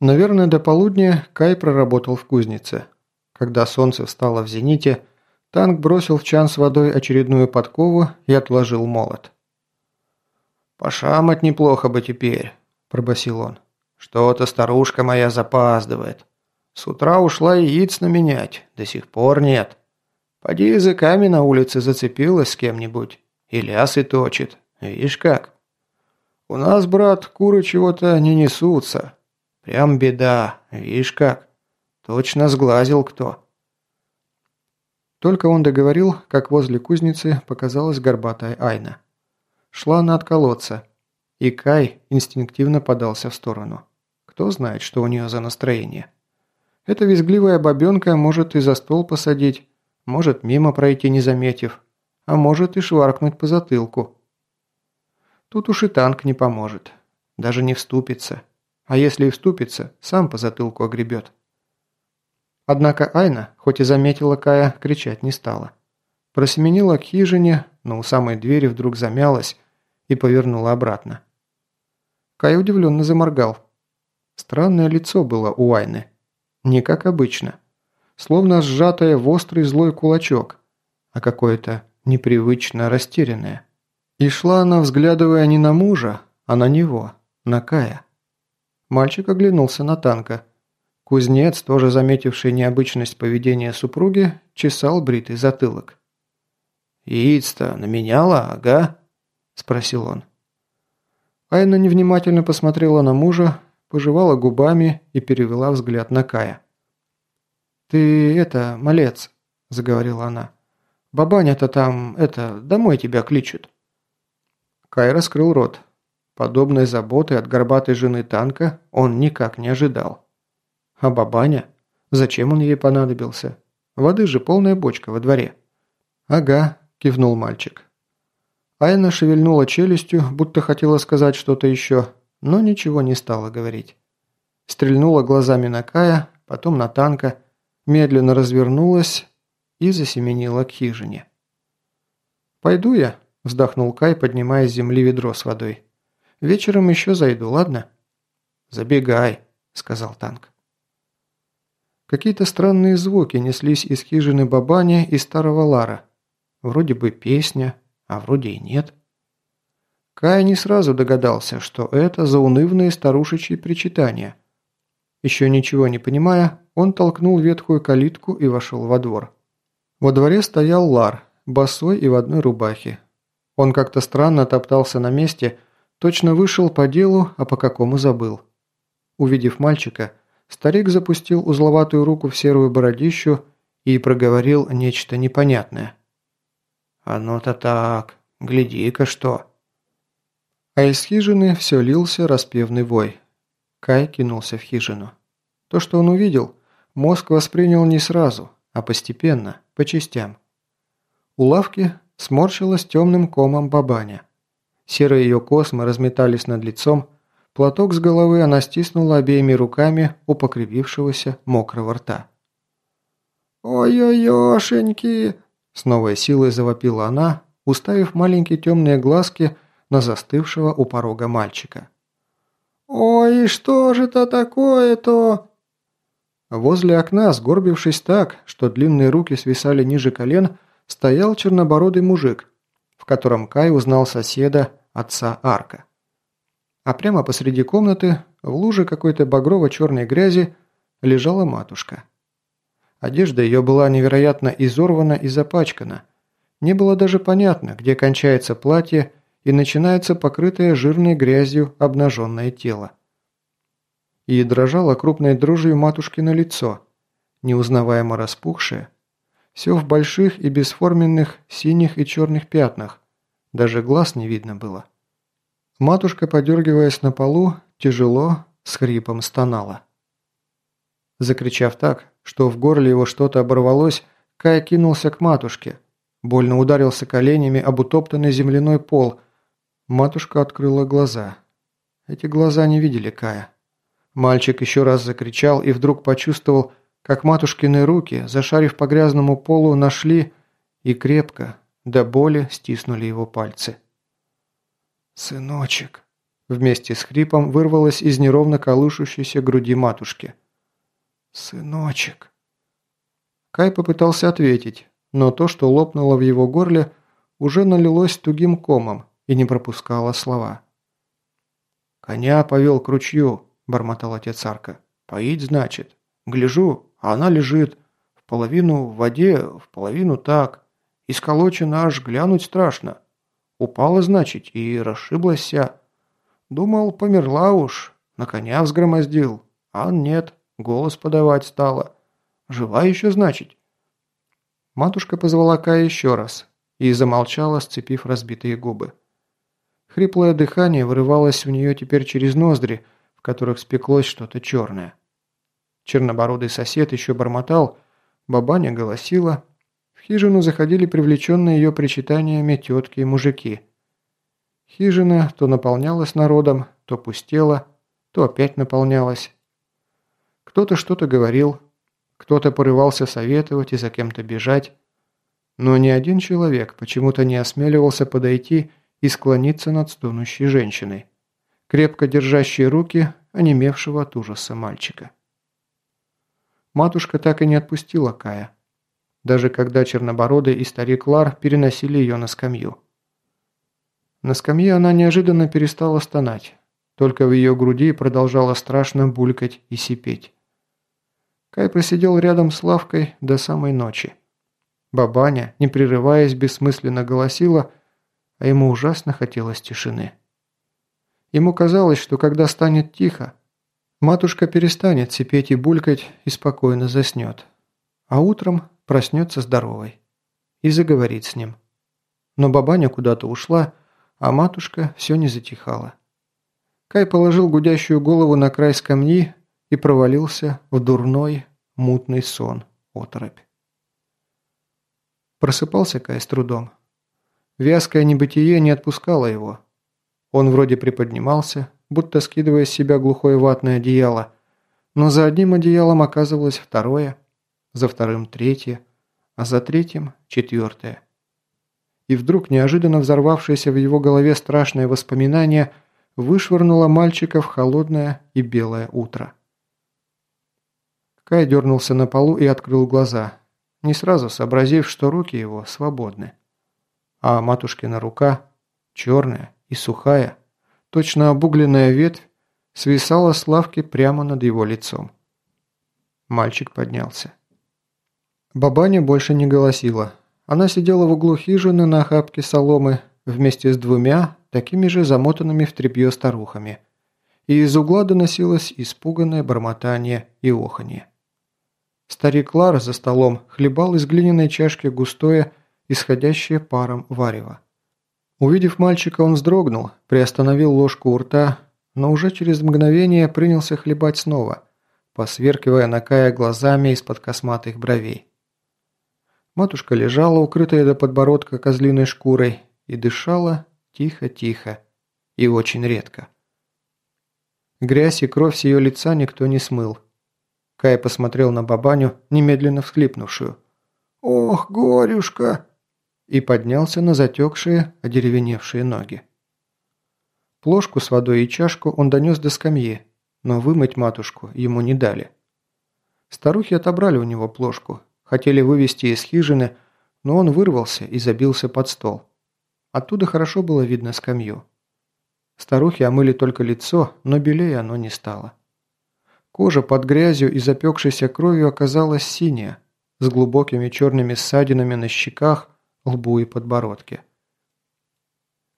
Наверное, до полудня Кай проработал в кузнице. Когда солнце встало в зените, танк бросил в чан с водой очередную подкову и отложил молот. «Пошамать неплохо бы теперь», – пробасил он. «Что-то старушка моя запаздывает. С утра ушла яиц наменять, до сих пор нет. Поди языками на улице зацепилась с кем-нибудь, и лясы точит. Видишь как? У нас, брат, куры чего-то не несутся, Прям беда, видишь как. Точно сглазил кто. Только он договорил, как возле кузницы показалась горбатая Айна. Шла она от колодца, и Кай инстинктивно подался в сторону. Кто знает, что у нее за настроение. Эта визгливая бабенка может и за стол посадить, может мимо пройти не заметив, а может и шваркнуть по затылку. Тут уж и танк не поможет, даже не вступится. А если и вступится, сам по затылку огребет. Однако Айна, хоть и заметила Кая, кричать не стала. Просеменила к хижине, но у самой двери вдруг замялась и повернула обратно. Кай удивленно заморгал. Странное лицо было у Айны. Не как обычно. Словно сжатое в острый злой кулачок, а какое-то непривычно растерянное. И шла она, взглядывая не на мужа, а на него, на Кая. Мальчик оглянулся на танка. Кузнец, тоже заметивший необычность поведения супруги, чесал бритый затылок. «Яиц-то наменяла, ага?» – спросил он. Айна невнимательно посмотрела на мужа, пожевала губами и перевела взгляд на Кая. «Ты это, малец», – заговорила она. «Бабаня-то там, это, домой тебя кличут». Кай раскрыл рот. Подобной заботы от горбатой жены танка он никак не ожидал. А бабаня? Зачем он ей понадобился? Воды же полная бочка во дворе. «Ага», – кивнул мальчик. Айна шевельнула челюстью, будто хотела сказать что-то еще, но ничего не стала говорить. Стрельнула глазами на Кая, потом на танка, медленно развернулась и засеменила к хижине. «Пойду я», – вздохнул Кай, поднимая с земли ведро с водой. Вечером еще зайду, ладно?» «Забегай», – сказал танк. Какие-то странные звуки неслись из хижины Бабани и старого Лара. Вроде бы песня, а вроде и нет. Кай не сразу догадался, что это заунывные старушечьи причитания. Еще ничего не понимая, он толкнул ветхую калитку и вошел во двор. Во дворе стоял Лар, босой и в одной рубахе. Он как-то странно топтался на месте, Точно вышел по делу, а по какому забыл. Увидев мальчика, старик запустил узловатую руку в серую бородищу и проговорил нечто непонятное. «Оно-то так, гляди-ка что!» А из хижины все лился распевный вой. Кай кинулся в хижину. То, что он увидел, мозг воспринял не сразу, а постепенно, по частям. У лавки сморщилась темным комом бабаня. Серые ее космы разметались над лицом, платок с головы она стиснула обеими руками у покривившегося мокрого рта. «Ой-ой-ошеньки!» С новой силой завопила она, уставив маленькие темные глазки на застывшего у порога мальчика. «Ой, что же это такое-то?» Возле окна, сгорбившись так, что длинные руки свисали ниже колен, стоял чернобородый мужик в котором Кай узнал соседа, отца Арка. А прямо посреди комнаты, в луже какой-то багрово-черной грязи, лежала матушка. Одежда ее была невероятно изорвана и запачкана. Не было даже понятно, где кончается платье и начинается покрытое жирной грязью обнаженное тело. И дрожало крупной матушки на лицо, неузнаваемо распухшее, все в больших и бесформенных синих и черных пятнах. Даже глаз не видно было. Матушка, подергиваясь на полу, тяжело, с хрипом стонала. Закричав так, что в горле его что-то оборвалось, Кай кинулся к матушке. Больно ударился коленями об утоптанный земляной пол. Матушка открыла глаза. Эти глаза не видели Кая. Мальчик еще раз закричал и вдруг почувствовал, как матушкины руки, зашарив по грязному полу, нашли и крепко, до боли стиснули его пальцы. «Сыночек», – Вместе с хрипом вырвалось из неровно колышущейся груди матушки. «Сыночек!» Кай попытался ответить, но то, что лопнуло в его горле, уже налилось тугим комом и не пропускало слова. «Коня повел к ручью», – бормотал отец Арка. «Поить, значит. Гляжу, а она лежит. В половину в воде, в половину так. Исколочена аж глянуть страшно. Упала, значит, и расшиблась вся. Думал, померла уж, на коня взгромоздил. А нет, голос подавать стала. Жива еще, значит?» Матушка позвала Кая еще раз и замолчала, сцепив разбитые губы. Хриплое дыхание вырывалось у нее теперь через ноздри, в которых спеклось что-то черное. Чернобородый сосед еще бормотал, бабаня голосила. В хижину заходили привлеченные ее причитаниями тетки и мужики. Хижина то наполнялась народом, то пустела, то опять наполнялась. Кто-то что-то говорил, кто-то порывался советовать и за кем-то бежать, но ни один человек почему-то не осмеливался подойти и склониться над стонущей женщиной, крепко держащей руки онемевшего от ужаса мальчика. Матушка так и не отпустила Кая, даже когда Чернобородый и старик Лар переносили ее на скамью. На скамье она неожиданно перестала стонать, только в ее груди продолжала страшно булькать и сипеть. Кай просидел рядом с лавкой до самой ночи. Бабаня, не прерываясь, бессмысленно голосила, а ему ужасно хотелось тишины. Ему казалось, что когда станет тихо, матушка перестанет сипеть и булькать и спокойно заснет, а утром проснется здоровой и заговорит с ним. Но бабаня куда-то ушла, а матушка все не затихала. Кай положил гудящую голову на край скамьи и провалился в дурной, мутный сон, оторопь. Просыпался Кай с трудом. Вязкое небытие не отпускало его. Он вроде приподнимался, будто скидывая с себя глухое ватное одеяло, но за одним одеялом оказывалось второе, за вторым третье, а за третьим четвертое. И вдруг неожиданно взорвавшееся в его голове страшное воспоминание вышвырнуло мальчика в холодное и белое утро. Кай дернулся на полу и открыл глаза, не сразу сообразив, что руки его свободны а матушкина рука, черная и сухая, точно обугленная ветвь, свисала с лавки прямо над его лицом. Мальчик поднялся. Бабаня больше не голосила. Она сидела в углу хижины на охапке соломы вместе с двумя, такими же замотанными в тряпье старухами. И из угла доносилось испуганное бормотание и оханье. Старик Лар за столом хлебал из глиняной чашки густое, исходящее паром варево. Увидев мальчика, он вздрогнул, приостановил ложку у рта, но уже через мгновение принялся хлебать снова, посверкивая на Кая глазами из-под косматых бровей. Матушка лежала, укрытая до подбородка козлиной шкурой, и дышала тихо-тихо и очень редко. Грязь и кровь с ее лица никто не смыл. Кай посмотрел на бабаню, немедленно всхлипнувшую. «Ох, горюшка!» И поднялся на затекшие, одеревеневшие ноги. Плошку с водой и чашку он донес до скамьи, но вымыть матушку ему не дали. Старухи отобрали у него плошку, хотели вывести из хижины, но он вырвался и забился под стол. Оттуда хорошо было видно скамью. Старухи омыли только лицо, но белее оно не стало. Кожа под грязью и запекшейся кровью оказалась синяя, с глубокими черными ссадинами на щеках, лбу и подбородке.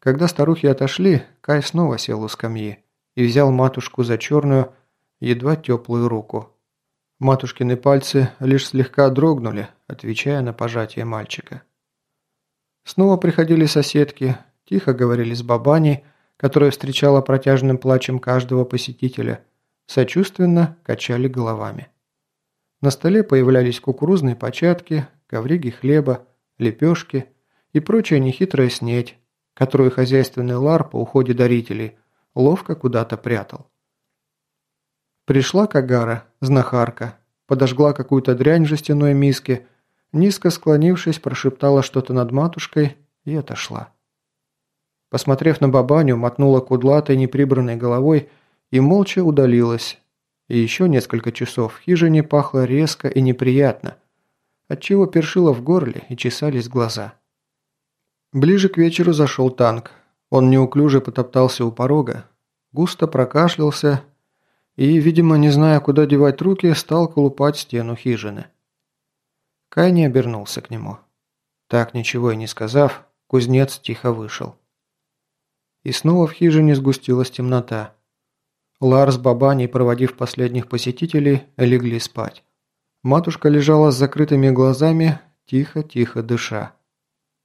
Когда старухи отошли, Кай снова сел у скамьи и взял матушку за черную, едва теплую руку. Матушкины пальцы лишь слегка дрогнули, отвечая на пожатие мальчика. Снова приходили соседки, тихо говорили с бабаней, которая встречала протяжным плачем каждого посетителя, сочувственно качали головами. На столе появлялись кукурузные початки, ковриги хлеба, лепешки и прочая нехитрая снеть, которую хозяйственный лар по уходе дарителей ловко куда-то прятал. Пришла Кагара, знахарка, подожгла какую-то дрянь в жестяной миске, низко склонившись, прошептала что-то над матушкой и отошла. Посмотрев на бабаню, мотнула кудлатой неприбранной головой и молча удалилась. И еще несколько часов в хижине пахло резко и неприятно, отчего першило в горле и чесались глаза. Ближе к вечеру зашел танк. Он неуклюже потоптался у порога, густо прокашлялся и, видимо, не зная, куда девать руки, стал колупать стену хижины. Кай не обернулся к нему. Так, ничего и не сказав, кузнец тихо вышел. И снова в хижине сгустилась темнота. Ларс с Бабаней, проводив последних посетителей, легли спать. Матушка лежала с закрытыми глазами, тихо-тихо дыша.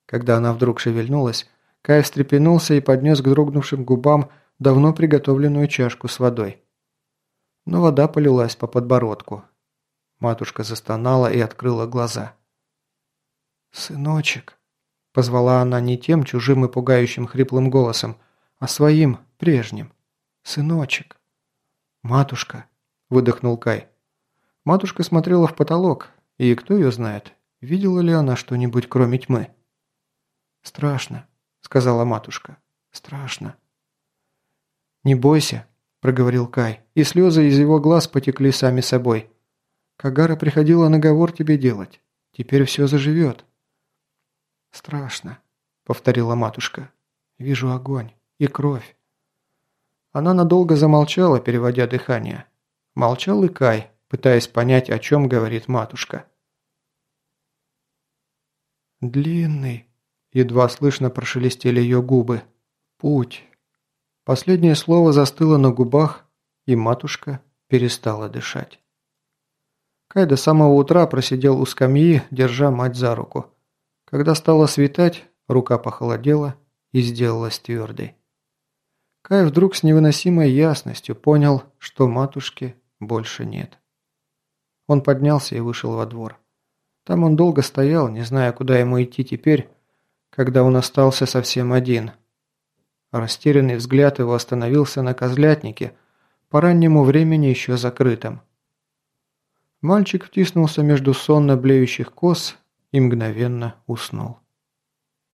Когда она вдруг шевельнулась, Кай встрепенулся и поднес к дрогнувшим губам давно приготовленную чашку с водой. Но вода полилась по подбородку. Матушка застонала и открыла глаза. «Сыночек», – позвала она не тем чужим и пугающим хриплым голосом, а своим, прежним. «Сыночек». «Матушка», – выдохнул Кай. Матушка смотрела в потолок, и кто ее знает, видела ли она что-нибудь кроме тьмы. «Страшно», – сказала матушка. «Страшно». «Не бойся», – проговорил Кай, и слезы из его глаз потекли сами собой. «Кагара приходила наговор тебе делать. Теперь все заживет». «Страшно», – повторила матушка. «Вижу огонь и кровь». Она надолго замолчала, переводя дыхание. Молчал и Кай, пытаясь понять, о чем говорит матушка. «Длинный», – едва слышно прошелестели ее губы. «Путь». Последнее слово застыло на губах, и матушка перестала дышать. Кай до самого утра просидел у скамьи, держа мать за руку. Когда стало светать, рука похолодела и сделалась твердой. Кай вдруг с невыносимой ясностью понял, что матушки больше нет. Он поднялся и вышел во двор. Там он долго стоял, не зная, куда ему идти теперь, когда он остался совсем один – Растерянный взгляд его остановился на козлятнике, по раннему времени еще закрытом. Мальчик втиснулся между сонно блеющих коз и мгновенно уснул.